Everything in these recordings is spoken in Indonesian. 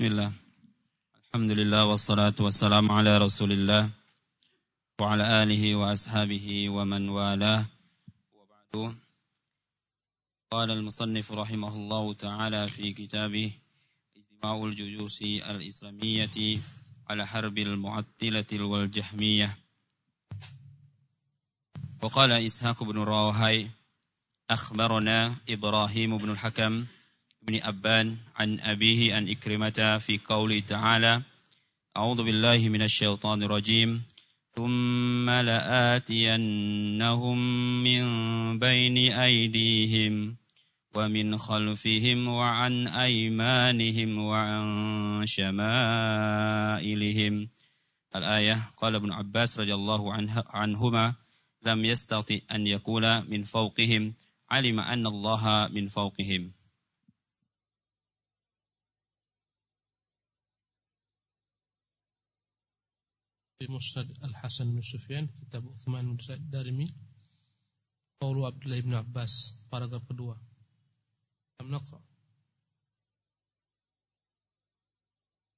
بسم الله. الحمد لله والصلاة والسلام على رسول الله وعلى آله وأصحابه ومن والاه. وبعد قال المصنف رحمه الله تعالى في كتابه اجتماع الجيوش الإسلامية على حرب المعطلة والجحمية. وقال إسحاق بن راهي أخبرنا إبراهيم بن الحكم بن أبان عن أبيه عن إكرمة في قوله تعالى أعوذ بالله من الشيطان الرجيم. ثم لآتينهم من بين أيديهم ومن خلفهم وعن أيمانهم وعن شمائلهم. الآية قال ابن عباس رضي الله عنه عنهما لم يستطع أن يقول من فوقهم علم أن الله من فوقهم. في مسند الحسن بن سفيان كتاب عثمان بن دارمي قول عبد الله بن عباس بارك الله كم نقرا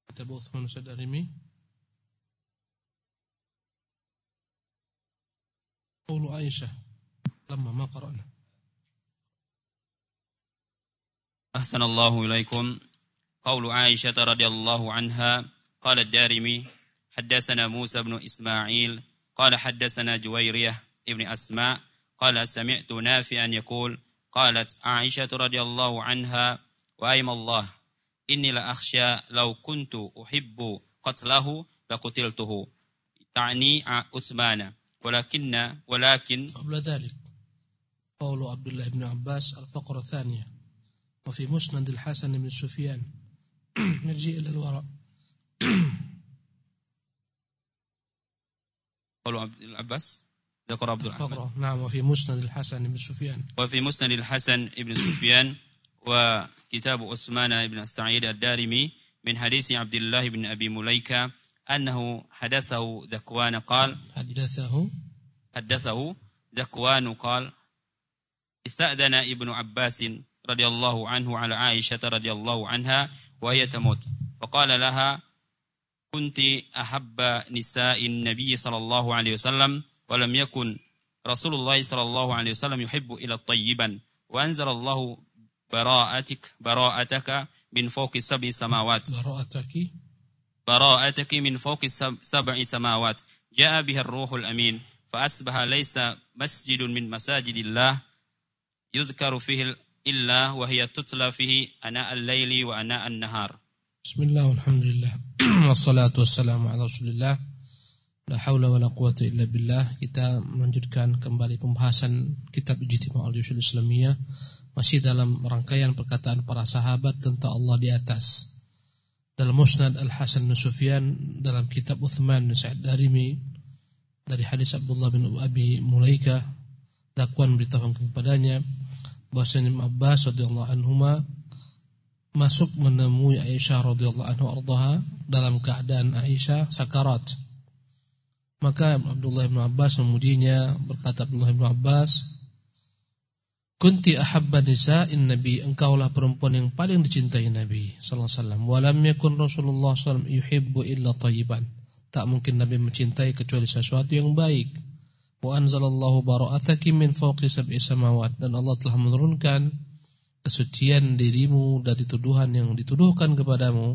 كتاب عثمان بن دارمي قول عائشة لما ما قرأنا. أحسن الله إليكم. قول عائشة رضي الله عنها قال الدارمي حدثنا موسى بن إسماعيل قال حدثنا جويرية ابن أسماء قال سمعت نافعا يقول قالت عائشة رضي الله عنها وأيم الله إني لأخشى لو كنت أحب قتله لقتلته. تعني عثمان ولكن ولكن قبل ذلك قول عبد الله بن عباس الفقرة الثانية وفي مسند الحسن بن سفيان. نرجع إلى الوراء. قول عبد العباس ذكر عبد الرحمن. نعم وفي مسند الحسن بن سفيان. وفي مسند الحسن بن سفيان وكتاب عثمان بن السعيد الدارمي من حديث عبد الله بن أبي مليكة أنه حدثه ذكوان قال حدثه. حدثه ذكوان قال استأذن ابن عباس رضي الله عنه على عائشة رضي الله عنها وهي تموت فقال لها كنت أحب نساء النبي صلى الله عليه وسلم ولم يكن رسول الله صلى الله عليه وسلم يحب إلى الطيبا وأنزل الله براءتك براءتك من فوق سبع سماوات. براءتك؟ براءتك من فوق سبع سماوات. جاء بها الروح الأمين فأصبح ليس مسجد من مساجد الله يذكر فيه إلا وهي تتلى فيه أناء الليل وأناء النهار. Bismillah, alhamdulillah. Wassalatu wassalamu ala rasulillah. La hawla wa la Kita melanjutkan kembali pembahasan Kitab Ijtima al-Yusul Islamiyah Masih dalam rangkaian perkataan para sahabat tentang Allah di atas. Dalam musnad Al-Hasan Nusufian Dalam kitab Uthman Sa'ad Darimi Dari hadis Abdullah bin Abi Mulaika Dakwan beritahu kepadanya bahwasanya Abbas radhiyallahu anhuma masuk menemui Aisyah radhiyallahu anhu ardaha dalam keadaan Aisyah sakarat maka Abdullah bin Abbas memujinya berkata Abdullah bin Abbas Kunti ahabba nisa'in Nabi, engkaulah perempuan yang paling dicintai Nabi sallallahu alaihi wasallam. Walam yakun Rasulullah sallallahu yuhibbu illa tayyiban. Tak mungkin Nabi mencintai kecuali sesuatu yang baik. Wa anzalallahu bara'ataki min fawqi sab'i samawat dan Allah telah menurunkan kesucian dirimu dari tuduhan yang dituduhkan kepadamu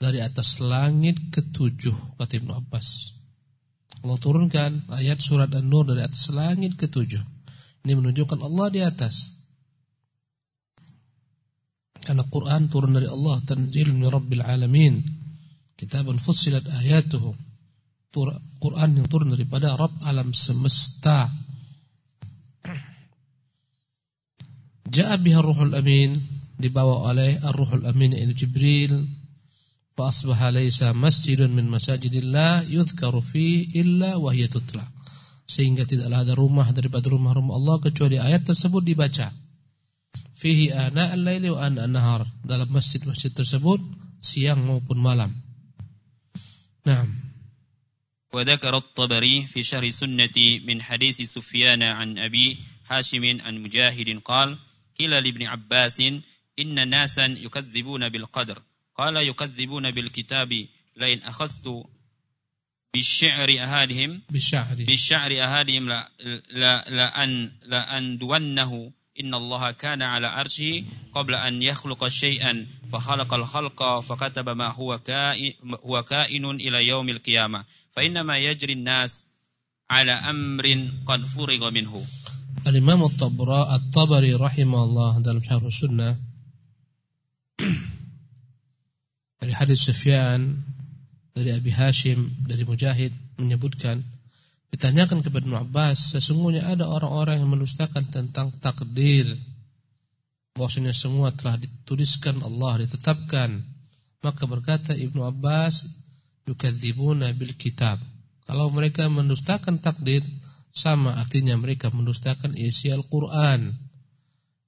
dari atas langit ketujuh kata Ibnu Abbas. Allah turunkan ayat surat An-Nur dari atas langit ketujuh. Ini menunjukkan Allah di atas. Karena Quran turun dari Allah tanzil min rabbil alamin. Kitabun fussilat ayatuhu. Quran yang turun daripada Rabb alam semesta. Ja'a biha ruhul amin dibawa oleh ar-ruhul amin ini Jibril fa asbaha laysa masjidun min masajidillah yudhkaru fi illa wa hiya tutla sehingga tidaklah ada rumah daripada rumah-rumah Allah kecuali ayat tersebut dibaca. Fihi ana al-laili wa ana nahar dalam masjid-masjid tersebut siang maupun malam. Naam. وذكر الطبري في شرح سنة من حديث سفيان عن أبي هاشم عن مجاهد قال قيل لابن عباس إن ناسا يكذبون بالقدر. قال يكذبون بالكتاب لئن أخذت بالشعر أهالهم بالشعر. بالشعر أهالهم لا لا لأن لأندونه إن الله كان على عرشه قبل أن يخلق شيئا فخلق الخلق فكتب ما هو كائن, هو كائن إلى يوم القيامة. فإنما يجري الناس على أمر قد فرغ منه. Al-Imam At-Tabari rahimahullah dalam Syarh Sunnah. Dari hadis Sufyan dari Abi Hashim dari Mujahid menyebutkan ditanyakan kepada Ibnu Abbas sesungguhnya ada orang-orang yang mendustakan tentang takdir. Bahwasanya semua telah dituliskan Allah ditetapkan. Maka berkata Ibnu Abbas yukadzibuna bil kitab. Kalau mereka mendustakan takdir sama artinya mereka mendustakan isi Al-Quran.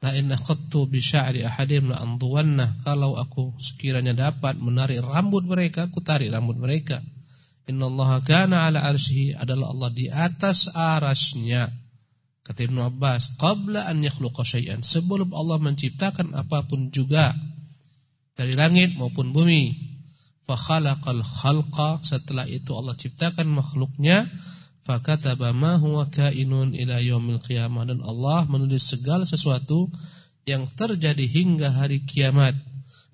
La inna khattu bi sya'ri ahadim la anduwanna. Kalau aku sekiranya dapat menarik rambut mereka, aku tarik rambut mereka. Inna Allah kana ala arsyihi adalah Allah di atas arasnya. Kata Ibn Abbas, qabla an yakhluqa syai'an. Sebelum Allah menciptakan apa pun juga dari langit maupun bumi. Fa khalaqal khalqa. Setelah itu Allah ciptakan makhluknya fakataba ma huwa kainun ila yaumil qiyamah. Dan Allah menulis segala sesuatu yang terjadi hingga hari kiamat.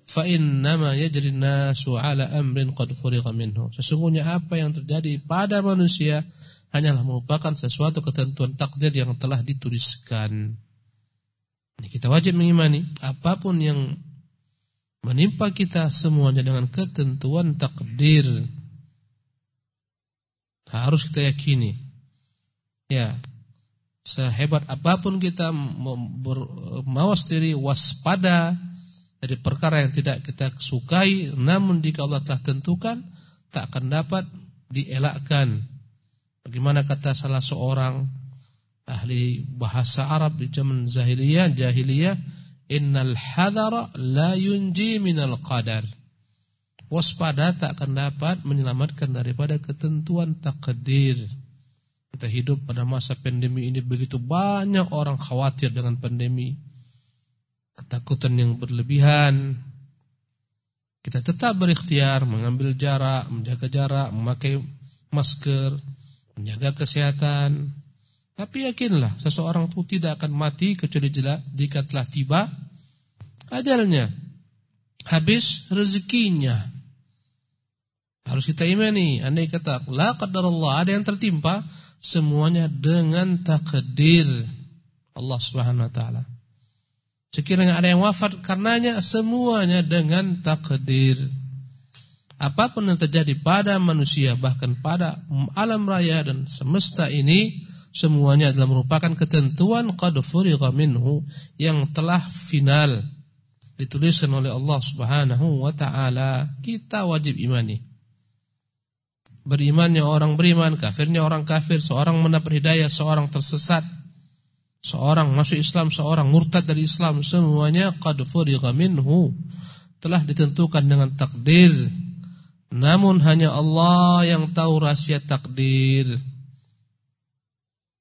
Fa innama yajri nasu ala amrin qad furiqa minhu. Sesungguhnya apa yang terjadi pada manusia hanyalah merupakan sesuatu ketentuan takdir yang telah dituliskan. Ini kita wajib mengimani apa pun yang menimpa kita semuanya dengan ketentuan takdir harus kita yakini. Ya. Sehebat apa pun kita mawas diri waspada dari perkara yang tidak kita sukai, namun jika Allah telah tentukan, tak akan dapat dielakkan. Bagaimana kata salah seorang ahli bahasa Arab di zaman jahiliyah, jahiliyah, innal hadara la yunji minal qadar waspada tak akan dapat menyelamatkan daripada ketentuan takdir. Kita hidup pada masa pandemi ini begitu banyak orang khawatir dengan pandemi. Ketakutan yang berlebihan. Kita tetap berikhtiar mengambil jarak, menjaga jarak, memakai masker, menjaga kesehatan. Tapi yakinlah seseorang itu tidak akan mati kecuali jika telah tiba ajalnya. Habis rezekinya. Harus kita imani, andai kata la Allah ada yang tertimpa, semuanya dengan takdir Allah Subhanahu wa taala. Sekiranya ada yang wafat karenanya semuanya dengan takdir. Apa pun yang terjadi pada manusia bahkan pada alam raya dan semesta ini semuanya adalah merupakan ketentuan qad minhu yang telah final dituliskan oleh Allah Subhanahu wa taala. Kita wajib imani berimannya orang beriman, kafirnya orang kafir, seorang mendapat hidayah, seorang tersesat, seorang masuk Islam, seorang murtad dari Islam, semuanya telah ditentukan dengan takdir. Namun hanya Allah yang tahu rahasia takdir.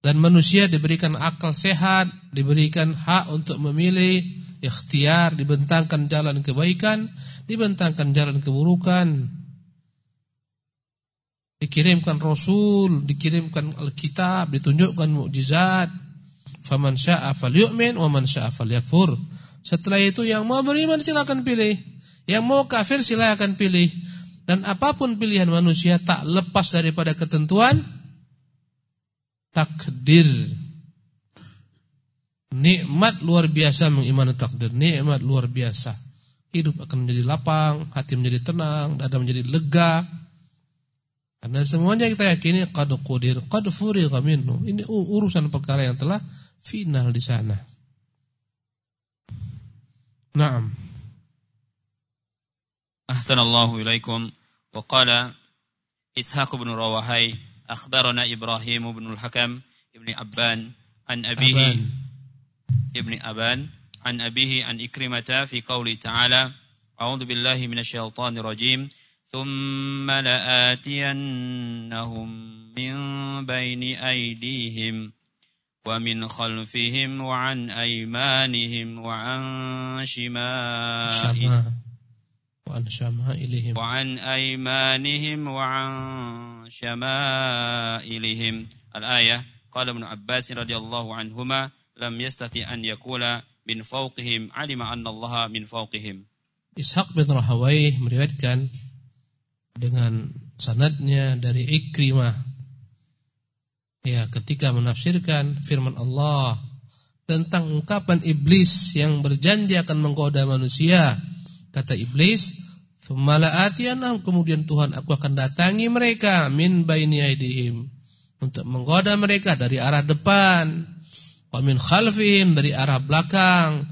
Dan manusia diberikan akal sehat, diberikan hak untuk memilih, ikhtiar, dibentangkan jalan kebaikan, dibentangkan jalan keburukan dikirimkan Rasul, dikirimkan Alkitab, ditunjukkan mukjizat. Faman syaa falyu'min wa man syaa falyakfur. Setelah itu yang mau beriman silakan pilih, yang mau kafir silakan pilih. Dan apa pun pilihan manusia tak lepas daripada ketentuan takdir. Nikmat luar biasa mengimani takdir, nikmat luar biasa. Hidup akan menjadi lapang, hati menjadi tenang, dada menjadi lega. Karena semuanya kita yakini qad qudir, qad furigha minhu. Ini urusan perkara yang telah final di sana. Naam. Ahsanallahu ilaikum wa qala Ishaq bin Rawahai akhbarana Ibrahim bin al-Hakam ibn Abban an abihi ibn Aban an abihi an Ikrimata fi qawli ta'ala A'udzu billahi minasyaitonir rajim ثم لآتينهم من بين أيديهم ومن خلفهم وعن أيمانهم وعن شمائهم وعن شمائلهم وعن أيمانهم وعن شمائلهم الآية قال ابن عباس رضي الله عنهما لم يستطع أن يقول من فوقهم علم أن الله من فوقهم Ishaq bin Rahawai meriwayatkan dengan sanadnya dari Ikrimah. Ya ketika menafsirkan firman Allah tentang ungkapan iblis yang berjanji akan menggoda manusia kata iblis Thumala'atiyanam kemudian Tuhan aku akan datangi mereka min baini aidihim untuk menggoda mereka dari arah depan wa min khalfihim dari arah belakang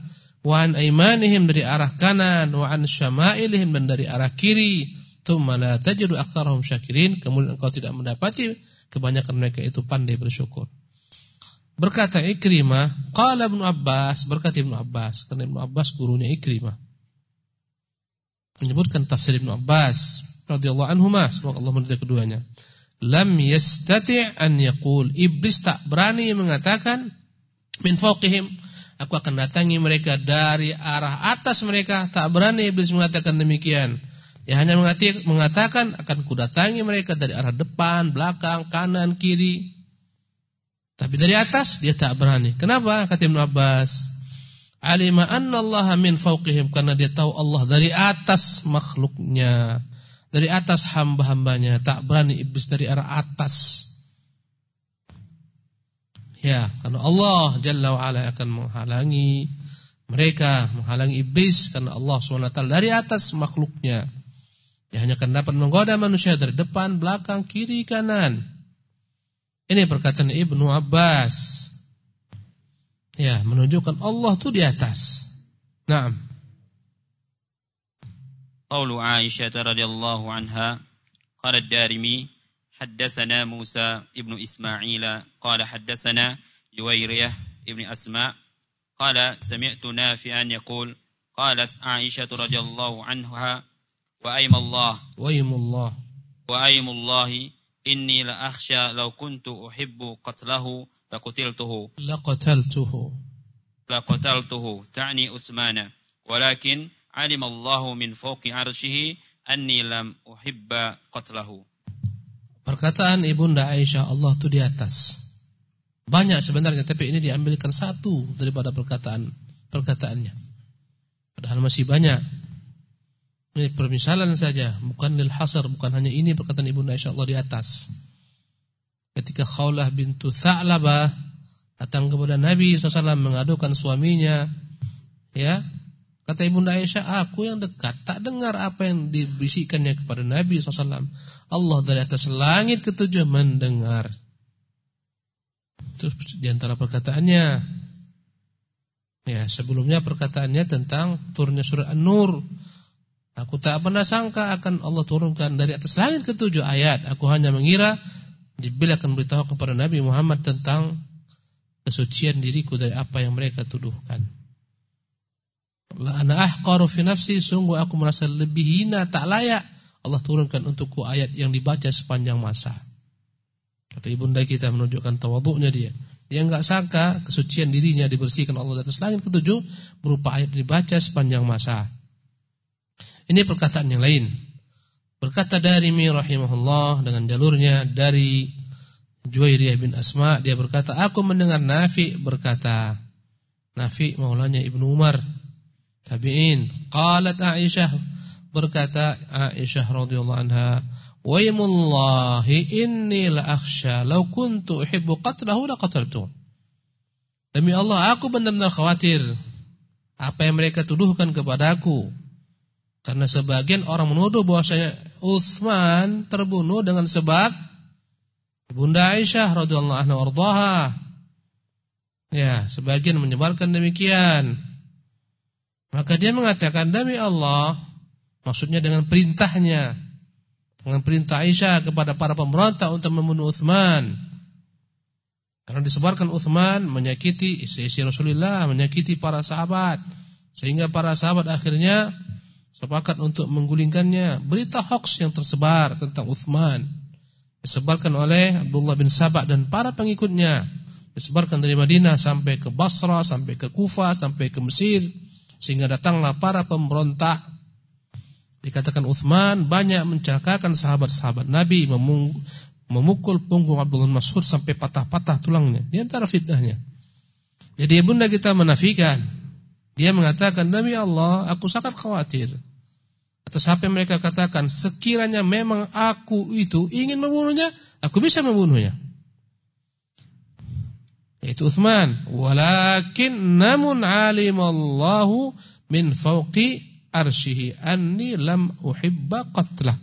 wa an aimanihim dari arah kanan wa an syama'ilihim dari arah kiri thumma la tajidu aktsarahum syakirin. Kemudian engkau tidak mendapati kebanyakan mereka itu pandai bersyukur. Berkata Ikrimah qala Ibnu Abbas berkata Ibnu Abbas karena Ibnu Abbas gurunya Ikrimah. Menyebutkan tafsir Ibnu Abbas radhiyallahu anhuma semoga Allah meridai keduanya. Lam yastati' an yaqul. Iblis tak berani mengatakan min fawqihim. Aku akan datangi mereka dari arah atas mereka. Tak berani iblis mengatakan demikian dia hanya mengatakan akan kudatangi mereka dari arah depan belakang kanan kiri. Tapi dari atas dia tak berani. Kenapa? Kata Ibnu Abbas. Alima anna Allah min fawqihim karena dia tahu Allah dari atas makhluknya dari atas hamba-hambanya. Tak berani iblis dari arah atas. Ya karena Allah jalla wa ala akan menghalangi mereka menghalangi iblis karena Allah SWT dari atas makhluknya dia hanya akan dapat menggoda manusia dari depan belakang kiri kanan ini perkataan Ibnu Abbas Ya, menunjukkan Allah itu di atas. Naam. قول عائشة رضي الله عنها قال الدارمي حدثنا موسى ابن إسماعيل قال حدثنا جويرية ابن أسماء قال سمعت نافعا يقول قالت عائشة رضي الله عنها وأيم الله وأيم الله وأيم الله إني لأخشى لو كنت أحب قتله لقتلته لقتلته لقتلته تعني عثمان ولكن علم الله من فوق عرشه أني لم أحب قتله Perkataan Ibunda Aisyah Allah itu di atas. Banyak sebenarnya tapi ini diambilkan satu daripada perkataan perkataannya. Padahal masih banyak. Ini permisalan saja, bukan lil hasar, bukan hanya ini perkataan Ibunda Aisyah Allah di atas. Ketika Khawlah bintu Tha'labah datang kepada Nabi SAW mengadukan suaminya ya kata ibunda Aisyah aku yang dekat tak dengar apa yang dibisikkannya kepada Nabi SAW Allah dari atas langit ketujuh mendengar. Terus di antara perkataannya ya sebelumnya perkataannya tentang turunnya surah An-Nur Aku tak pernah sangka akan Allah turunkan dari atas langit ketujuh ayat. Aku hanya mengira Jibril akan beritahu kepada Nabi Muhammad tentang kesucian diriku dari apa yang mereka tuduhkan. La ana ahqaru fi nafsi sungguh aku merasa lebih hina tak layak Allah turunkan untukku ayat yang dibaca sepanjang masa. Kata ibunda kita menunjukkan tawaduknya dia. Dia enggak sangka kesucian dirinya dibersihkan Allah di atas langit ketujuh berupa ayat dibaca sepanjang masa. Ini perkataan yang lain. Berkata Darimi rahimahullah dengan jalurnya dari Juwairiyah bin Asma dia berkata aku mendengar Nafi berkata Nafi maulanya Ibnu Umar tabi'in qalat Aisyah berkata Aisyah radhiyallahu anha waymullahi inni la akhsha law kuntu uhibbu qatlahu laqataltu Demi Allah aku benar-benar khawatir apa yang mereka tuduhkan kepadaku karena sebagian orang menuduh bahwasanya Utsman terbunuh dengan sebab Bunda Aisyah radhiyallahu anha warḍaha. Ya, sebagian menyebarkan demikian. Maka dia mengatakan demi Allah, maksudnya dengan perintahnya, dengan perintah Aisyah kepada para pemberontak untuk membunuh Utsman. Karena disebarkan Utsman menyakiti istri-istri Rasulullah, menyakiti para sahabat, sehingga para sahabat akhirnya sepakat untuk menggulingkannya. Berita hoax yang tersebar tentang Uthman disebarkan oleh Abdullah bin Sabah dan para pengikutnya. Disebarkan dari Madinah sampai ke Basra, sampai ke Kufah, sampai ke Mesir sehingga datanglah para pemberontak Dikatakan Uthman banyak mencelakakan sahabat-sahabat Nabi memukul punggung Abdullah Mas'ud sampai patah-patah tulangnya. Di antara fitnahnya. Jadi bunda kita menafikan. Dia mengatakan, Demi Allah, aku sangat khawatir. Atau yang mereka katakan, sekiranya memang aku itu ingin membunuhnya, aku bisa membunuhnya. Itu Uthman. Walakin namun alimallahu min fauqi arsyihi anni lam uhibba qatlah.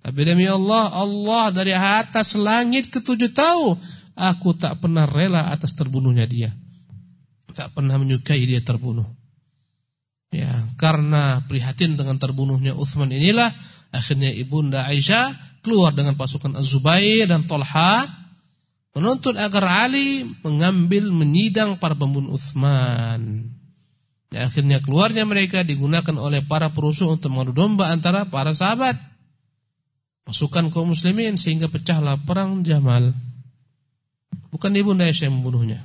Tapi demi Allah, Allah dari atas langit ketujuh tahu aku tak pernah rela atas terbunuhnya dia. Tak pernah menyukai dia terbunuh. Ya, karena prihatin dengan terbunuhnya Uthman inilah akhirnya ibunda Aisyah keluar dengan pasukan Az-Zubair dan Tolha menuntut agar Ali mengambil menyidang para pembunuh Uthman. Dan akhirnya keluarnya mereka digunakan oleh para perusuh untuk mengadu domba antara para sahabat. Pasukan kaum muslimin sehingga pecahlah perang Jamal. Bukan ibunda Aisyah yang membunuhnya.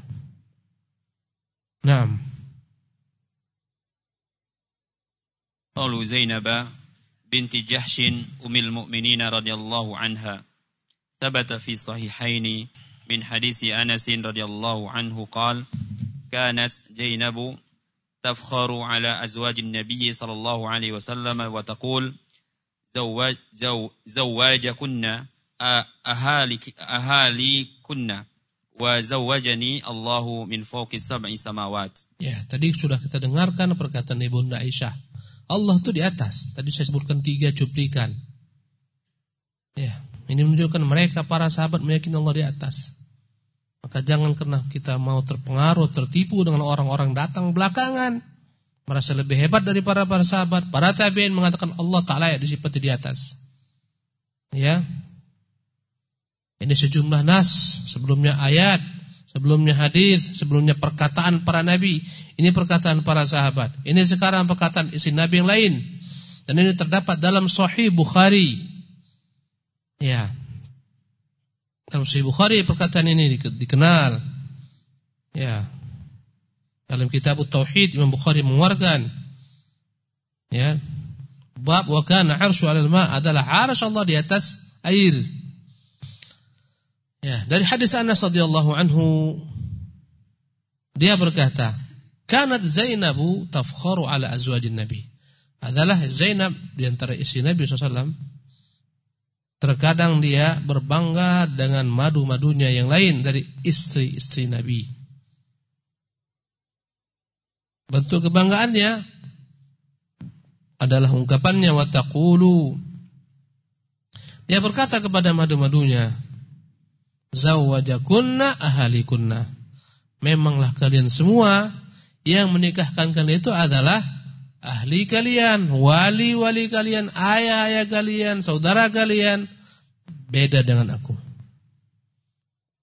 Naam. Qalu Zainab binti Jahshin umil mu'minin radhiyallahu anha. ثبت في صحيحين من حديث أنس رضي الله عنه قال كانت زينب تفخر على أزواج النبي صلى الله عليه وسلم وتقول زواج زو زواجكن أهاليكن وزوجني الله من فوق سبع سماوات. Ya, tadi sudah kita dengarkan perkataan Ibunda Aisyah. Allah itu di atas. Tadi saya sebutkan tiga cuplikan. Ya, ini menunjukkan mereka para sahabat meyakini Allah di atas. Maka jangan karena kita mau terpengaruh, tertipu dengan orang-orang datang belakangan. Merasa lebih hebat dari para para sahabat. Para tabi'in mengatakan Allah tak layak disifati di atas. Ya. Ini sejumlah nas, sebelumnya ayat, sebelumnya hadis, sebelumnya perkataan para nabi. Ini perkataan para sahabat. Ini sekarang perkataan isi nabi yang lain. Dan ini terdapat dalam Sahih Bukhari. Ya. Dalam Sahih Bukhari perkataan ini dikenal. Ya. Dalam kitab Tauhid Imam Bukhari mengeluarkan ya. Bab wa kana 'arsyu 'alal ma' adalah 'arsy Allah di atas air. Ya, dari hadis Anas radhiyallahu anhu dia berkata, "Kanat Zainabu tafkharu 'ala azwajin Nabi." Adalah Zainab di antara istri Nabi SAW Terkadang dia berbangga dengan madu-madunya yang lain dari istri-istri Nabi. Bentuk kebanggaannya adalah ungkapannya wataqulu. Dia berkata kepada madu-madunya, "Zawwajakunna ahalikunna." Memanglah kalian semua yang menikahkan kalian itu adalah ahli kalian, wali-wali kalian, ayah-ayah kalian, saudara kalian beda dengan aku.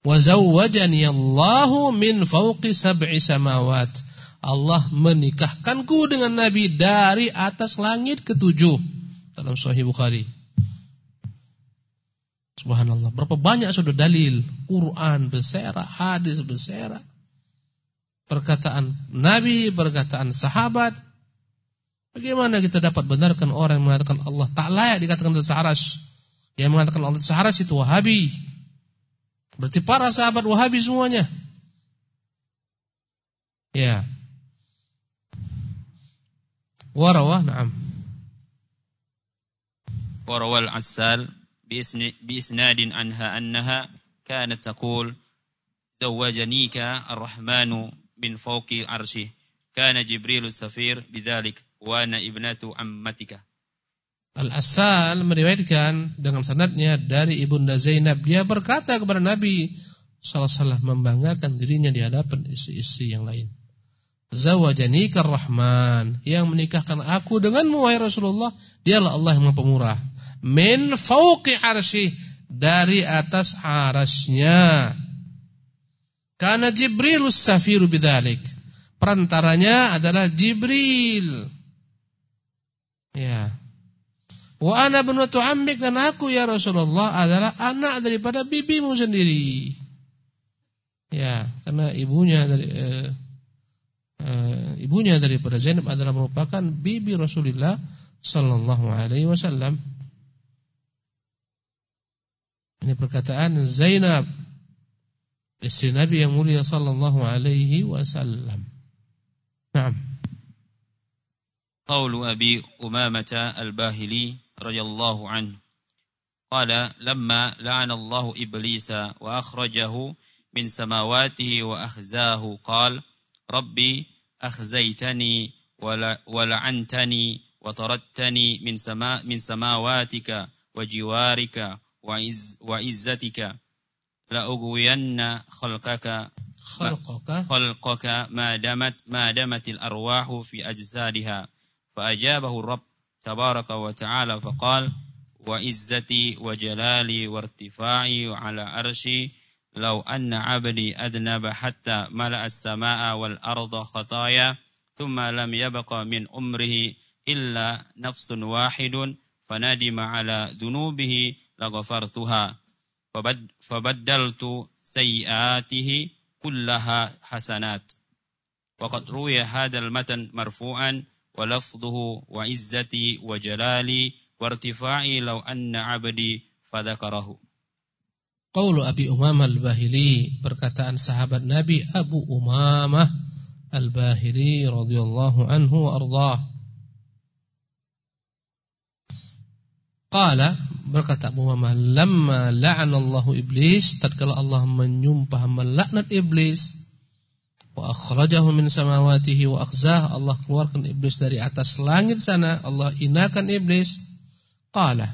Wa zawwajani Allahu min fawqi sab'i samawat. Allah menikahkanku dengan Nabi dari atas langit ketujuh dalam Sahih Bukhari. Subhanallah. Berapa banyak sudah dalil. Quran berserah, hadis berserah. Perkataan Nabi, perkataan sahabat. Bagaimana kita dapat benarkan orang yang mengatakan Allah tak layak dikatakan tersaharas. Yang mengatakan Allah tersaharas itu wahabi. Berarti para sahabat wahabi semuanya. Ya. Warawah, na'am. Warawal asal بإسناد عنها أنها كانت تقول زوجنيك الرحمن من فوق عرشه كان جبريل السفير بذلك wa ana ibnatu ammatika. Al-Asal meriwayatkan dengan sanadnya dari Ibunda Zainab dia berkata kepada Nabi salah-salah membanggakan dirinya di hadapan istri-istri yang lain. Zawajani Rahman yang menikahkan aku denganmu wahai Rasulullah dialah Allah yang pemurah. Min fauqi arsy dari atas arasnya. Karena Jibril safiru bidzalik. Perantaranya adalah Jibril Ya. Wa ana ibnatu ammik dan aku ya Rasulullah adalah anak daripada bibimu sendiri. Ya, karena ibunya dari uh, uh, ibunya daripada Zainab adalah merupakan bibi Rasulullah sallallahu alaihi wasallam. Ini perkataan Zainab istri Nabi yang mulia sallallahu alaihi wasallam. Naam. قول أبي أمامة الباهلي رضي الله عنه قال لما لعن الله إبليس وأخرجه من سماواته وأخزاه قال ربي أخزيتني ولعنتني وطردتني من سما من سماواتك وجوارك وعز وعزتك. لأغوين خلقك. خلقك. خلقك ما دمت ما دمت الأرواح في أجسادها. فأجابه الرب تبارك وتعالى فقال وعزتي وجلالي وارتفاعي على عرشي. لو أن عبدي أذنب حتى ملأ السماء والأرض خطايا ثم لم يبق من عمره إلا نفس واحد فندم على ذنوبه لغفرتها فبدلت سيئاته كلها حسنات وقد روي هذا المتن مرفوعا ولفظه وعزتي وجلالي وارتفاعي لو أن عبدي فذكره Qaulu Abi Umamah Al-Bahili perkataan sahabat Nabi Abu Umamah Al-Bahili radhiyallahu anhu wa ardhah Qala berkata Abu Umamah lamma la'ana Allahu iblis tatkala Allah menyumpah melaknat iblis wa akhrajahu min samawatihi wa akhzah Allah keluarkan iblis dari atas langit sana Allah inakan iblis. Qala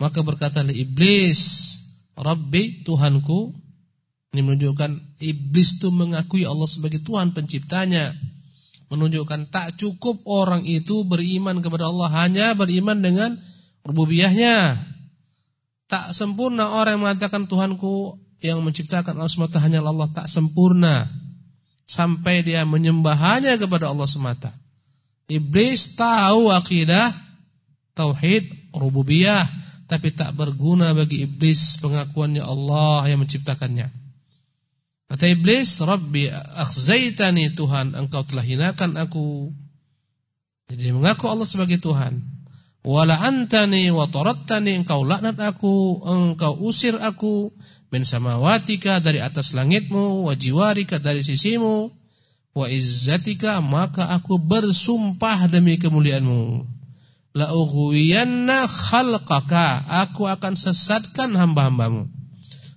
maka berkata iblis Rabbi Tuhanku ini menunjukkan iblis itu mengakui Allah sebagai Tuhan penciptanya menunjukkan tak cukup orang itu beriman kepada Allah hanya beriman dengan rububiyahnya tak sempurna orang yang mengatakan Tuhanku yang menciptakan Allah semata hanya Allah tak sempurna sampai dia menyembah hanya kepada Allah semata iblis tahu akidah tauhid rububiyah tapi tak berguna bagi iblis pengakuannya Allah yang menciptakannya. Kata iblis, Rabbi akhzaitani Tuhan, engkau telah hinakan aku. Jadi dia mengaku Allah sebagai Tuhan. Wala antani wa tarattani, engkau laknat aku, engkau usir aku min samawatika dari atas langitmu, wa jiwarika dari sisimu, wa izzatika maka aku bersumpah demi kemuliaanmu. La ughwiyanna khalqaka aku akan sesatkan hamba-hambamu.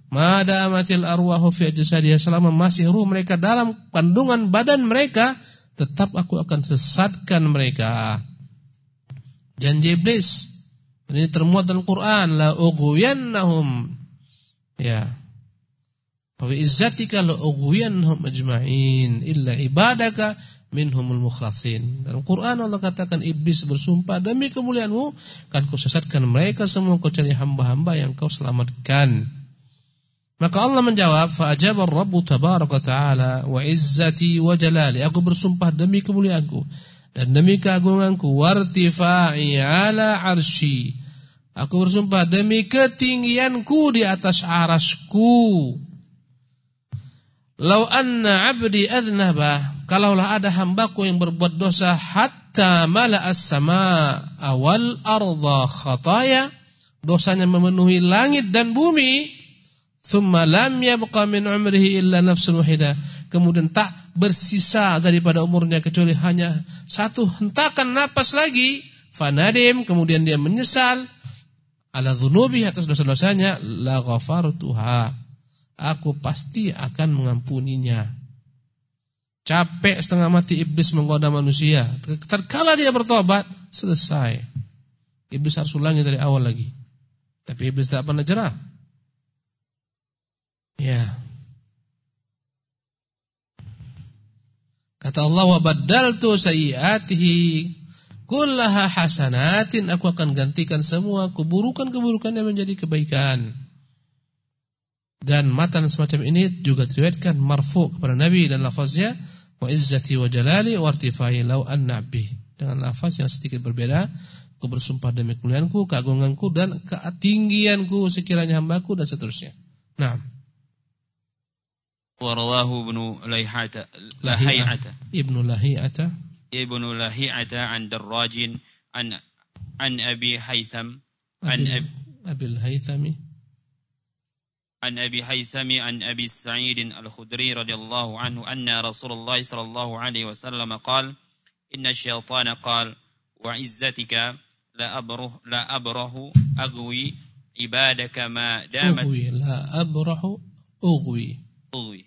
Madamatil arwahu fi ajsadiha selama masih ruh mereka dalam kandungan badan mereka tetap aku akan sesatkan mereka janji iblis. Ini termuat dalam Quran. La ughwiyannahum. Ya. Wa izzatika la ughwiyannahum ajma'in illa ibadaka minhumul mukhlasin. Dalam Quran Allah katakan iblis bersumpah demi kemuliaanmu kan kau sesatkan mereka semua cari hamba-hamba yang kau selamatkan. Maka Allah menjawab fa ajaba Rabbu tabaraka taala wa izzati wa jalali. Aku bersumpah demi kemuliaanku dan demi keagunganku wartifa'i ala arsy aku bersumpah demi ketinggianku di atas arasku. Lau anna abdi adnaba kalaulah ada hambaku yang berbuat dosa hatta mala as-sama awal arda khataya dosanya memenuhi langit dan bumi thumma lam yabqa min umrihi illa nafsun wahidah kemudian tak bersisa daripada umurnya kecuali hanya satu hentakan napas lagi fanadim kemudian dia menyesal ala dhunubi atas dosa-dosanya la ghafartuha aku pasti akan mengampuninya Capek setengah mati iblis menggoda manusia. Terkala dia bertobat, selesai. Iblis harus ulangi dari awal lagi. Tapi iblis tak pernah jerah. Ya. Kata Allah wa baddaltu sayyiatihi. Kullaha hasanatin. Aku akan gantikan semua keburukan-keburukan yang menjadi kebaikan. Dan matan semacam ini juga diriwayatkan marfu kepada Nabi dan lafaznya wa izzati wa jalali wa irtifai law anna dengan lafaz yang sedikit berbeda aku bersumpah demi kemuliaanku keagunganku dan ketinggianku sekiranya hambaku dan seterusnya. Nah ورواه ابن لهيعة. لهيعة. ابن لهيعة. ابن لهيعة عن دراج عن عن أبي هيثم عن أبي, أبي الهيثم. عن أبي هيثم عن أبي سعيد الخدري رضي الله عنه أن رسول الله صلى الله عليه وسلم قال إن الشيطان قال وعزتك لا أبره لا أبره أغوي عبادك ما دامت أغوي لا أبرح أغوي. أغوي.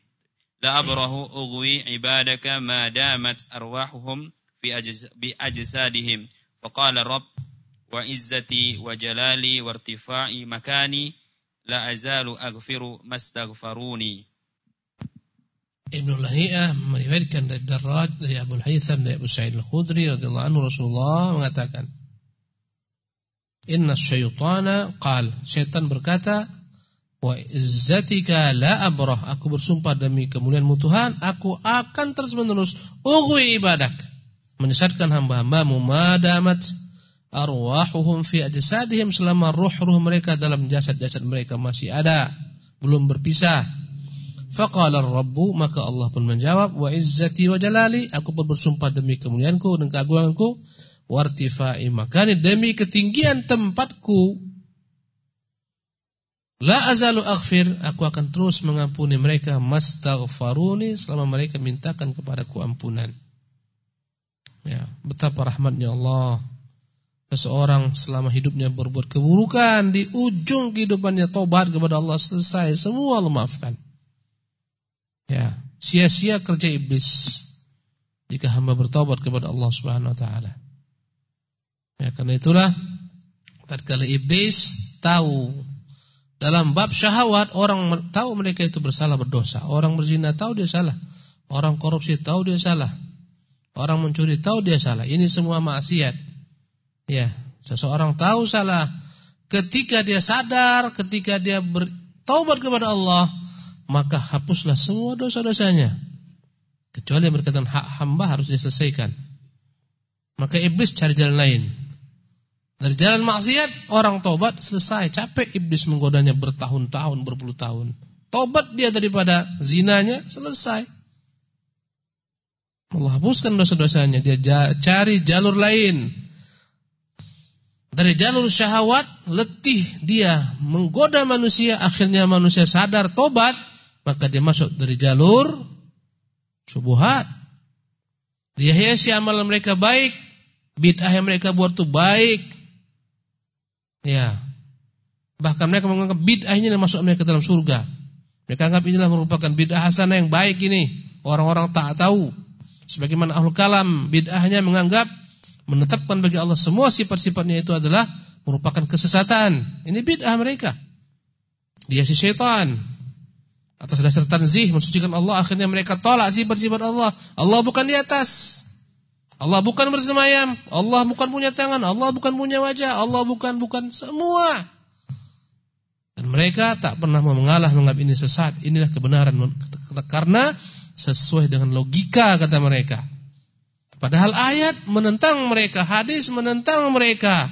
لا أبره أغوي عبادك ما دامت أرواحهم بأجسادهم فقال الرب وعزتي وجلالي وارتفاع مكاني لا أزال أغفر ما استغفروني Ibnu Lahiyah meriwayatkan dari Darraj dari Abu Haytham dari Abu Sa'id Al-Khudri radhiyallahu anhu Rasulullah mengatakan Inna syaitana qal syaitan berkata wa izzatika la abrah. Aku bersumpah demi kemuliaanmu Tuhan. Aku akan terus-menerus ughwi ibadak. Menyesatkan hamba-hambamu madamat. Arwahuhum fi ajsadihim selama ruh-ruh mereka dalam jasad-jasad mereka masih ada. Belum berpisah. Faqala Rabbu maka Allah pun menjawab wa izzati wa jalali. Aku pun bersumpah demi kemuliaanku dan keagunganku. Wartifai makani demi ketinggian tempatku la azalu aghfir aku akan terus mengampuni mereka. Mastaghfaruni selama mereka mintakan kepadaku ampunan ya betapa rahmatnya Allah. Seseorang selama hidupnya berbuat keburukan di ujung kehidupannya tobat kepada Allah selesai. Semua Allah maafkan. Ya, sia-sia kerja iblis jika hamba bertobat kepada Allah Subhanahu wa taala. Ya, karena itulah tatkala iblis tahu dalam bab syahwat orang tahu mereka itu bersalah berdosa. Orang berzina tahu dia salah. Orang korupsi tahu dia salah. Orang mencuri tahu dia salah. Ini semua maksiat. Ya, seseorang tahu salah ketika dia sadar, ketika dia bertobat kepada Allah, maka hapuslah semua dosa-dosanya. Kecuali yang berkaitan hak hamba harus diselesaikan. Maka iblis cari jalan lain. Dari jalan maksiat, orang tobat selesai. Capek iblis menggodanya bertahun-tahun, berpuluh tahun. Tobat dia daripada zinanya, selesai. Allah hapuskan dosa-dosanya. Dia cari jalur lain. Dari jalur syahwat, letih dia menggoda manusia. Akhirnya manusia sadar, tobat maka dia masuk dari jalur subuhat. Dia hiasi amalan mereka baik, bid'ah yang mereka buat itu baik. Ya. Bahkan mereka menganggap bid'ah ini masuk mereka dalam surga. Mereka anggap inilah merupakan bid'ah hasanah yang baik ini. Orang-orang tak tahu. Sebagaimana ahlul kalam bid'ahnya menganggap menetapkan bagi Allah semua sifat-sifatnya itu adalah merupakan kesesatan. Ini bid'ah mereka. Dia si syaitan atas dasar tanzih mensucikan Allah akhirnya mereka tolak sifat-sifat Allah Allah bukan di atas Allah bukan bersemayam. Allah bukan punya tangan. Allah bukan punya wajah. Allah bukan bukan semua. Dan mereka tak pernah mau mengalah menganggap ini sesat. Inilah kebenaran. Karena sesuai dengan logika kata mereka. Padahal ayat menentang mereka hadis menentang mereka.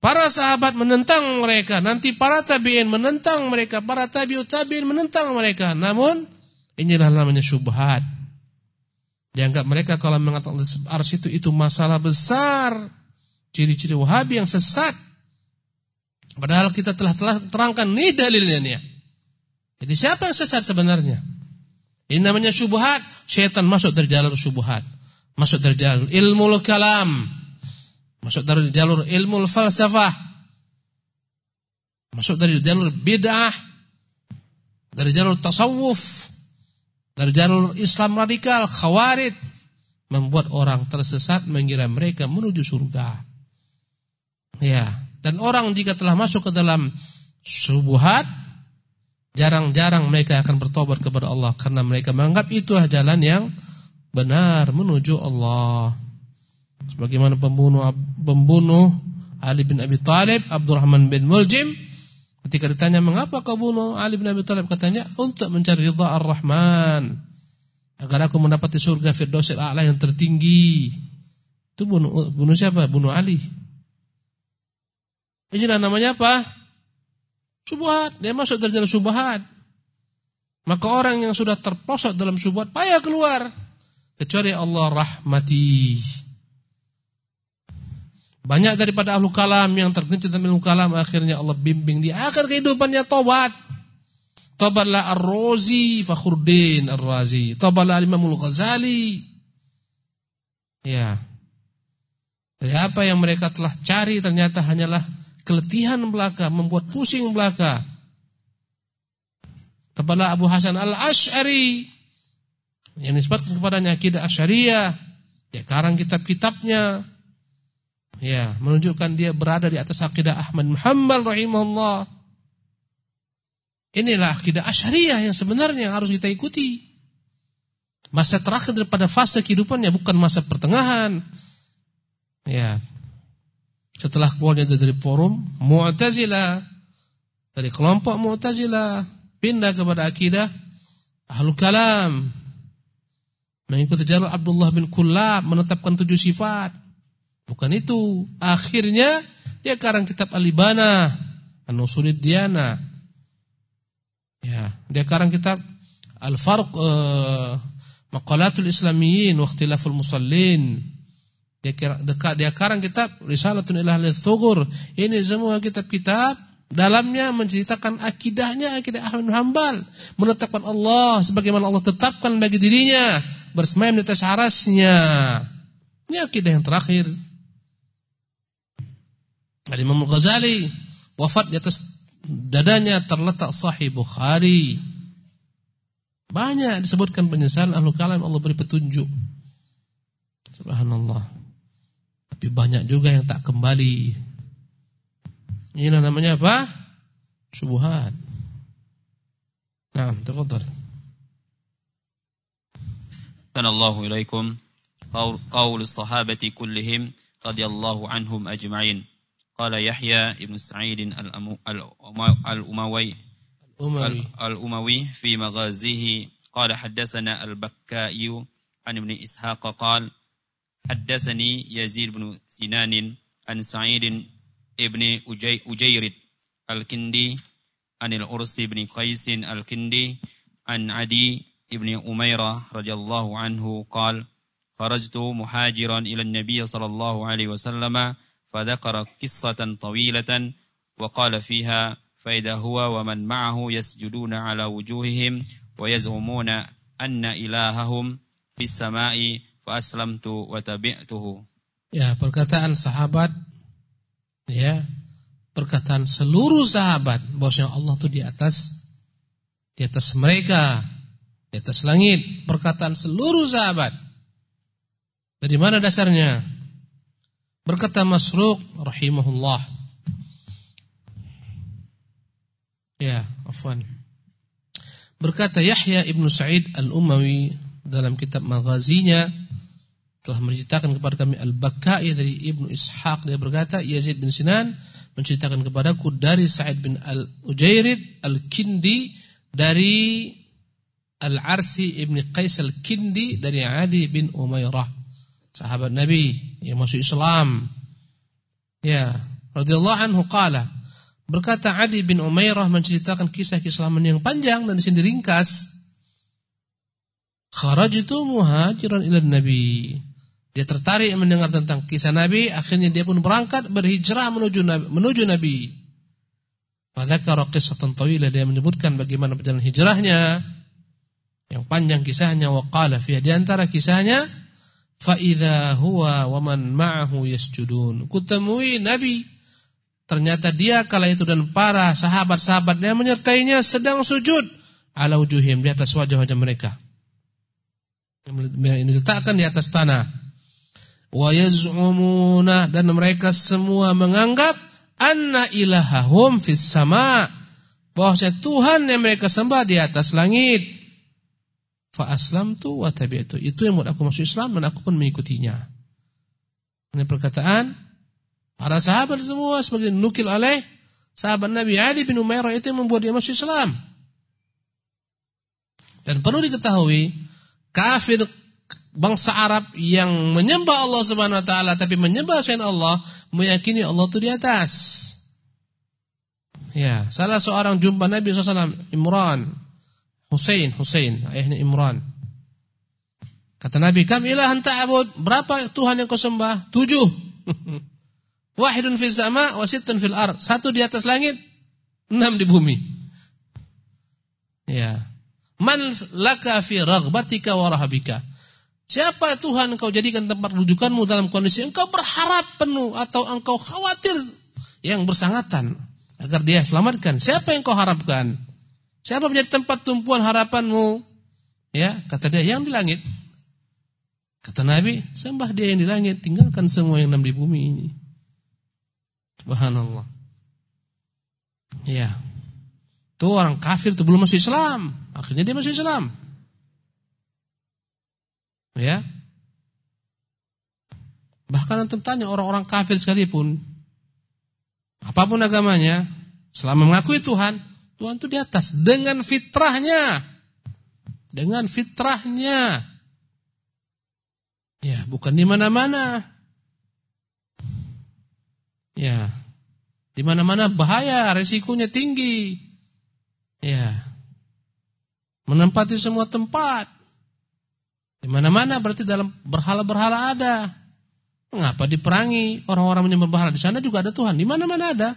Para sahabat menentang mereka, nanti para tabi'in menentang mereka, para tabi'ut tabi'in menentang mereka. Namun inilah namanya syubhat. Dianggap mereka kalau mengatakan ars itu itu masalah besar. Ciri-ciri Wahabi yang sesat. Padahal kita telah telah terangkan nih dalilnya nih. Jadi siapa yang sesat sebenarnya? Ini namanya syubhat. Syaitan masuk dari jalur syubhat. Masuk dari jalur ilmu kalam Masuk dari jalur ilmu falsafah. Masuk dari jalur bid'ah. Dari jalur tasawuf. Dari jalur Islam radikal, khawarid. Membuat orang tersesat mengira mereka menuju surga. Ya, dan orang jika telah masuk ke dalam subuhat, jarang-jarang mereka akan bertobat kepada Allah karena mereka menganggap itulah jalan yang benar menuju Allah sebagaimana pembunuh pembunuh Ali bin Abi Thalib Abdurrahman bin Muljim ketika ditanya mengapa kau bunuh? Ali bin Abi Thalib katanya untuk mencari ridha Ar-Rahman. Agar aku mendapati surga Firdausil A'la yang tertinggi. Itu bunuh bunuh siapa? Bunuh Ali. Inilah namanya apa? Subhat dia masuk dari jalan subhat maka orang yang sudah terposok dalam subhat payah keluar. Kecuali Allah rahmati Banyak daripada ahlu kalam yang tergelincir dalam ilmu kalam akhirnya Allah bimbing di akhir kehidupannya tobat. Tobatlah Ar-Razi Fakhruddin Ar-Razi. Tobatlah Imamul Ghazali. Ya. Dari apa yang mereka telah cari ternyata hanyalah keletihan belaka, membuat pusing belaka. Kepada Abu Hasan Al-Ash'ari yang disebutkan kepadanya akidah Asy'ariyah, ya karang kitab-kitabnya ya menunjukkan dia berada di atas akidah Ahmad Muhammad rahimahullah. Inilah akidah Asy'ariyah yang sebenarnya harus kita ikuti. Masa terakhir daripada fase kehidupannya bukan masa pertengahan. Ya, setelah keluarnya dari forum Mu'tazilah dari kelompok Mu'tazilah pindah kepada akidah Ahlul Kalam mengikuti jalur Abdullah bin Kullab menetapkan tujuh sifat bukan itu akhirnya dia karang kitab Alibana An-Nusulid Diana ya dia karang kitab Al-Farq uh, Maqalatul Islamiyyin wa Ikhtilaful Musallin dia dekat dia karang kitab Risalatun ila ahli. Ini semua kitab-kitab dalamnya menceritakan akidahnya akidah Ahmad bin Hanbal, menetapkan Allah sebagaimana Allah tetapkan bagi dirinya, bersemayam di atas harasnya. Ini akidah yang terakhir. Imam Ghazali wafat di atas dadanya terletak Sahih Bukhari. Banyak disebutkan penyesalan ahlu kalam Allah beri petunjuk. Subhanallah. Tapi banyak juga yang tak kembali. Ini namanya apa? Subuhan. Nah, tafadhal. Sanallahu ilaikum qaul sahabati kullihim radhiyallahu anhum ajma'in. Qala Yahya ibn Sa'id al-Umawi al-Umawi fi maghazihi qala haddathana al-Bakkai an ibn Ishaq qala حدثني يزيد بن سنان عن سعيد ابن أجيرد الكندي عن الأرس بن قيس الكندي عن عدي ابن أميرة رضي الله عنه قال خرجت مهاجرا إلى النبي صلى الله عليه وسلم فذكر قصة طويلة وقال فيها فإذا هو ومن معه يسجدون على وجوههم ويزعمون أن إلههم في السماء fa aslamtu wa tabi'tuhu. Ya, perkataan sahabat ya, perkataan seluruh sahabat bahwasanya Allah itu di atas di atas mereka, di atas langit, perkataan seluruh sahabat. Dari mana dasarnya? Berkata Masruq rahimahullah. Ya, afwan. Berkata Yahya ibnu Sa'id al-Umawi dalam kitab Maghazinya telah menceritakan kepada kami Al-Bakkai dari Ibnu Ishaq dia berkata Yazid bin Sinan menceritakan kepadaku dari Sa'id bin Al-Ujairid Al-Kindi dari Al-Arsi Ibn Qais Al-Kindi dari Adi bin Umairah sahabat Nabi yang masuk Islam ya radhiyallahu anhu qala berkata Adi bin Umairah menceritakan kisah keislaman yang panjang dan di sini ringkas kharajtu muhajiran ila nabi dia tertarik mendengar tentang kisah Nabi, akhirnya dia pun berangkat berhijrah menuju Nabi. Menuju Nabi. Fadzakara qissatan tawilah dia menyebutkan bagaimana perjalanan hijrahnya yang panjang kisahnya waqala fi di antara kisahnya fa idza huwa wa man ma'ahu yasjudun. Kutemui Nabi ternyata dia kala itu dan para sahabat-sahabatnya menyertainya sedang sujud ala wujuhim di atas wajah-wajah mereka. Yang diletakkan di atas tanah wa yaz'umuna dan mereka semua menganggap anna ilahahum fis sama bahwasanya Tuhan yang mereka sembah di atas langit fa aslamtu wa tabi'tu. Itu yang membuat aku masuk Islam dan aku pun mengikutinya. Ini perkataan para sahabat semua sebagai nukil oleh sahabat Nabi Ali bin Umairah itu yang membuat dia masuk Islam. Dan perlu diketahui kafir bangsa Arab yang menyembah Allah Subhanahu wa taala tapi menyembah selain Allah meyakini Allah itu di atas. Ya, salah seorang jumpa Nabi SAW Imran Husain Husain ayahnya Imran. Kata Nabi, "Kam ilahan ta'bud?" Berapa Tuhan yang kau sembah? Tujuh. Wahidun fis sama wa fil ar. Satu di atas langit, enam di bumi. Ya. Man laka fi raghbatika wa rahabika. Siapa Tuhan engkau jadikan tempat rujukanmu dalam kondisi engkau berharap penuh atau engkau khawatir yang bersangatan agar dia selamatkan. Siapa yang kau harapkan? Siapa menjadi tempat tumpuan harapanmu? Ya, kata dia yang di langit. Kata Nabi, sembah dia yang di langit, tinggalkan semua yang di bumi ini. Subhanallah. Ya. Itu orang kafir itu belum masuk Islam. Akhirnya dia masuk Islam. Ya. Bahkan antum tanya orang-orang kafir sekalipun apa pun agamanya, selama mengakui Tuhan, Tuhan itu di atas dengan fitrahnya. Dengan fitrahnya. Ya, bukan di mana-mana. Ya. Di mana-mana bahaya, resikonya tinggi. Ya. Menempati semua tempat. Di mana-mana berarti dalam berhala-berhala ada. Mengapa diperangi orang-orang menyembah berhala? Di sana juga ada Tuhan. Di mana-mana ada.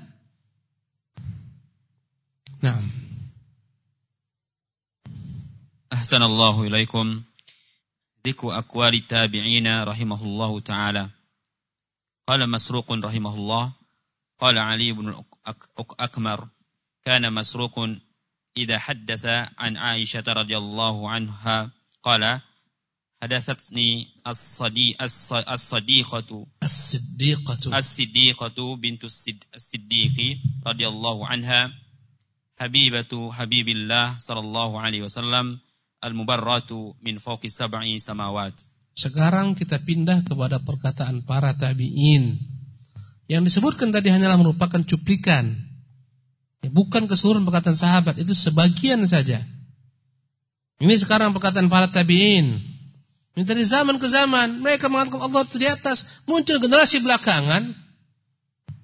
نعم. أحسن الله إليكم. ذكر أقوال التابعين رحمه الله تعالى. قال مسروق رحمه الله قال علي بن أكمر كان مسروق إذا حدث عن عائشة رضي الله عنها قال حدثتني الصديق الصديقة الصديقة. الصديقة بنت الصديق رضي الله عنها habibatu habibillah sallallahu alaihi wasallam al-mubarratu min fawqi sab'i samawat. Sekarang kita pindah kepada perkataan para tabi'in. Yang disebutkan tadi hanyalah merupakan cuplikan. Ya, bukan keseluruhan perkataan sahabat, itu sebagian saja. Ini sekarang perkataan para tabi'in. Ini dari zaman ke zaman, mereka mengatakan Allah itu di atas, muncul generasi belakangan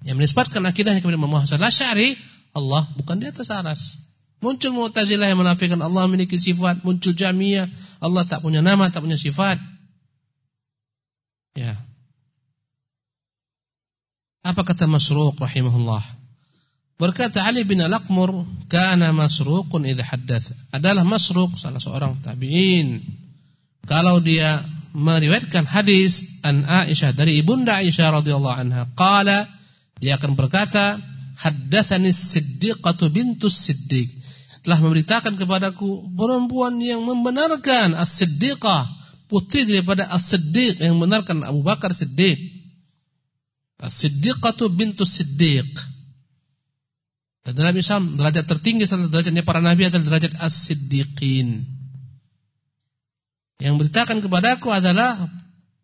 yang menisbatkan akidahnya kepada Muhammad Hasan Asy'ari Allah bukan di atas aras. Muncul Mu'tazilah yang menafikan Allah memiliki sifat, muncul Jamiah, Allah tak punya nama, tak punya sifat. Ya. Apa kata Masruq rahimahullah? Berkata Ali bin Al-Aqmur, "Kana Masruqun idza haddath." Adalah Masruq salah seorang tabi'in kalau dia meriwayatkan hadis an Aisyah dari ibunda Aisyah radhiyallahu anha qala dia akan berkata haddatsani siddiqatu bintus siddiq. Telah memberitakan kepadaku perempuan yang membenarkan as-siddiqah putri daripada as-siddiq yang membenarkan Abu Bakar Siddiq. As-siddiqatu bintus siddiq. Dan dalam Islam derajat tertinggi setelah derajatnya para nabi adalah derajat as-siddiqin. Yang beritakan kepadaku adalah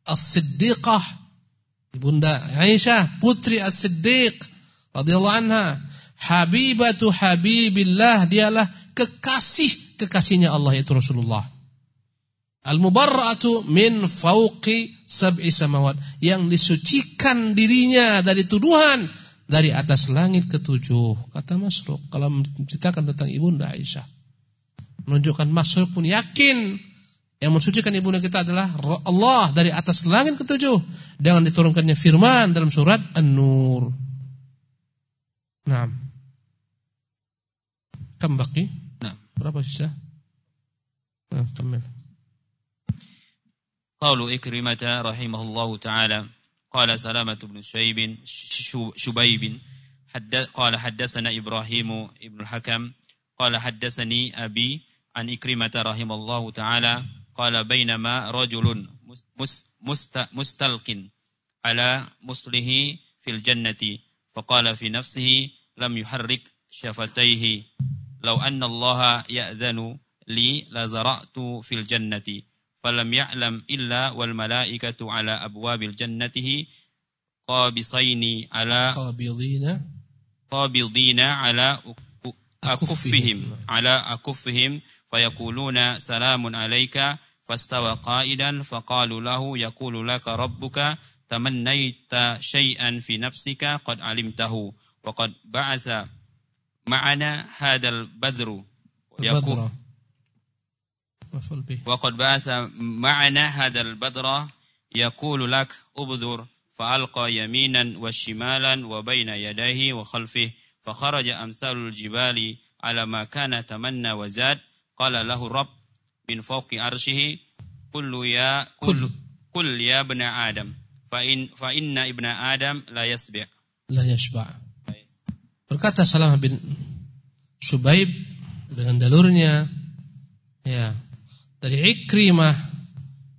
As-Siddiqah Ibunda Aisyah putri As-Siddiq radhiyallahu anha. Habibatu habibillah dialah kekasih kekasihnya Allah yaitu Rasulullah. Al-mubarra'atu min fauqi sab'i samawat. Yang disucikan dirinya dari tuduhan dari atas langit ketujuh kata Masruq. Kalau menceritakan tentang ibunda Aisyah. Menunjukkan Masruq pun yakin. Yang mensucikan ibunda kita adalah Allah dari atas langit ketujuh dengan diturunkannya firman dalam surat An-Nur. Nah. Kam baki? Nah. Berapa sisa? Nah, kamil. قول إكرمة رحمه الله تعالى قال سلامة بن شيب شبيب حد قال حدثنا إبراهيم ابن الحكم قال حدثني أبي عن إكرمة رحمه الله تعالى قال بينما رجل مستلق على مصله في الجنة فقال في نفسه لم يحرك شفتيه. لو أن الله يأذن لي لزرعت في الجنة فلم يعلم إلا والملائكة على أبواب الجنة قابصين على قابضين قابضين على أكفهم على أكفهم فيقولون سلام عليك. فاستوى قائدا فقالوا له يقول لك ربك تمنيت شيئا في نفسك قد علمته وقد بعث معنا هذا البذر. يقول وقد بعث معنا هذا البذر. يقول لك ابذر. فألقى يمينا وشمالا وبين يديه وخلفه فخرج أمثال الجبال على ما كان تمنى وزاد. قال له الرب من فوق عرشه كل يا كل كل يا ابن آدم. fa'in fa'inna ibna Adam la yasbi' la yashba' berkata Salamah bin Subaib dengan dalurnya ya dari Ikrimah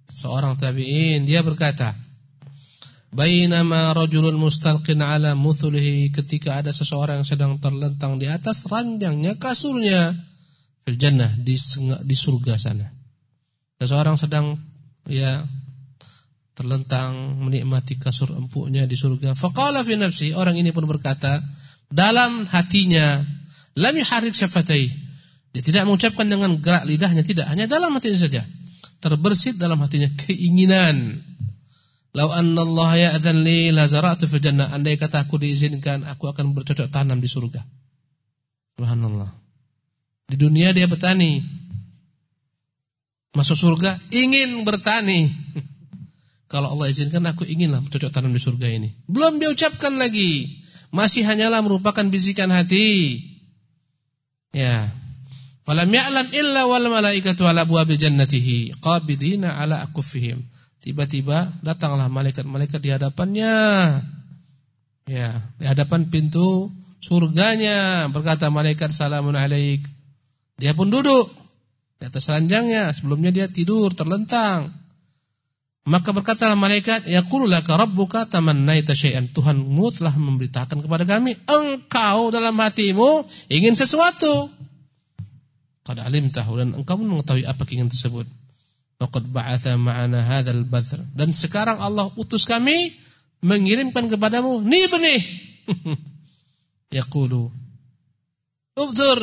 seorang tabi'in dia berkata Bainama rajulun mustalqin ala muthulihi ketika ada seseorang yang sedang terlentang di atas ranjangnya kasurnya fil jannah di di surga sana. Seseorang sedang ya terlentang menikmati kasur empuknya di surga. Faqala fi nafsi, orang ini pun berkata dalam hatinya lam yuharrik syafatai. Dia tidak mengucapkan dengan gerak lidahnya tidak, hanya dalam hatinya saja. Terbersit dalam hatinya keinginan Lau anna Allah ya'adhan li la zara'tu fil jannah. Andai kata aku diizinkan, aku akan bercocok tanam di surga. Subhanallah. Di dunia dia bertani. Masuk surga ingin bertani. Kalau Allah izinkan aku inginlah bercocok tanam di surga ini. Belum dia ucapkan lagi. Masih hanyalah merupakan bisikan hati. Ya. Falam ya'lam illa wal malaikatu ala abwabil jannatihi qabidina ala akufihim. Tiba-tiba datanglah malaikat-malaikat di hadapannya. Ya, di hadapan pintu surganya berkata malaikat salamun alaik. Dia pun duduk di atas ranjangnya, sebelumnya dia tidur terlentang. Maka berkatalah malaikat, yaqulu laka rabbuka tamannaita syai'an. Tuhanmu telah memberitakan kepada kami, engkau dalam hatimu ingin sesuatu. Qad alimtahu dan engkau mengetahui apa keinginan tersebut. Waqad ba'atha ma'ana hadzal badr. Dan sekarang Allah utus kami mengirimkan kepadamu ni benih. Yaqulu Ubdur.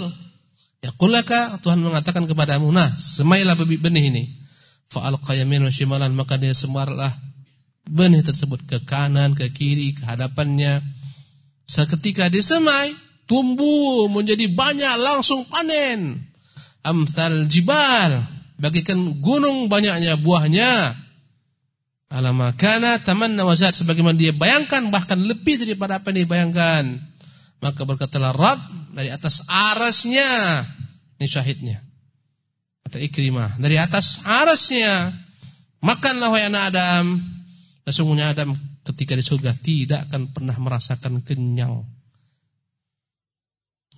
Yaqulaka Tuhan mengatakan kepadamu, nah, semailah benih ini. Fa'alqa yaminu shimalan maka dia semarlah benih tersebut ke kanan, ke kiri, ke hadapannya. Seketika disemai, tumbuh menjadi banyak langsung panen. Amsal jibal bagikan gunung banyaknya buahnya. Alamakana tamanna wazat sebagaimana dia bayangkan bahkan lebih daripada apa yang dia bayangkan. Maka berkatalah Rabb dari atas arasnya. Ini syahidnya. Kata Ikrimah, dari atas arasnya makanlah wahai anak Adam. Sesungguhnya Adam ketika di surga tidak akan pernah merasakan kenyang.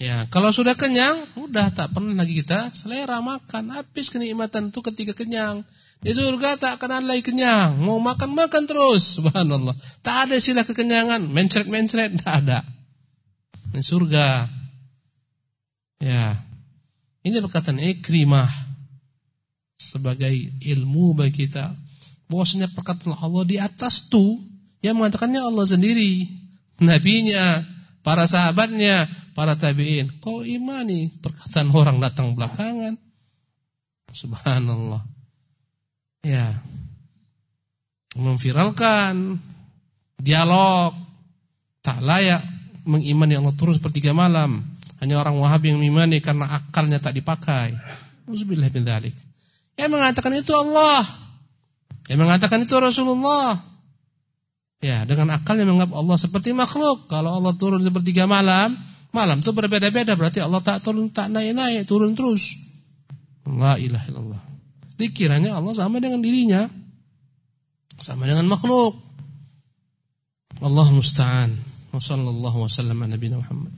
Ya, kalau sudah kenyang, udah tak pernah lagi kita selera makan. Habis kenikmatan itu ketika kenyang. Di surga tak akan ada lagi kenyang. Mau makan-makan terus. Subhanallah. Tak ada istilah kekenyangan. Mencret-mencret. Tak ada. Di surga. Ya. Ini perkataan ikrimah. Sebagai ilmu bagi kita. Bahwasanya perkataan Allah di atas tuh. Yang mengatakannya Allah sendiri. Nabinya. Para sahabatnya para tabi'in. Kau imani perkataan orang datang belakangan. Subhanallah. Ya. Memviralkan dialog tak layak mengimani Allah turun sepertiga malam. Hanya orang Wahabi yang mengimani karena akalnya tak dipakai. Uzubillah bin dzalik. Yang mengatakan itu Allah. Yang mengatakan itu Rasulullah. Ya, dengan akalnya menganggap Allah seperti makhluk. Kalau Allah turun sepertiga malam, Malam itu berbeda-beda berarti Allah tak turun tak naik-naik, turun terus. La ilaha illallah. Dikiranya Allah sama dengan dirinya. Sama dengan makhluk. Allah musta'an. Wa sallallahu ala nabiyina Muhammad.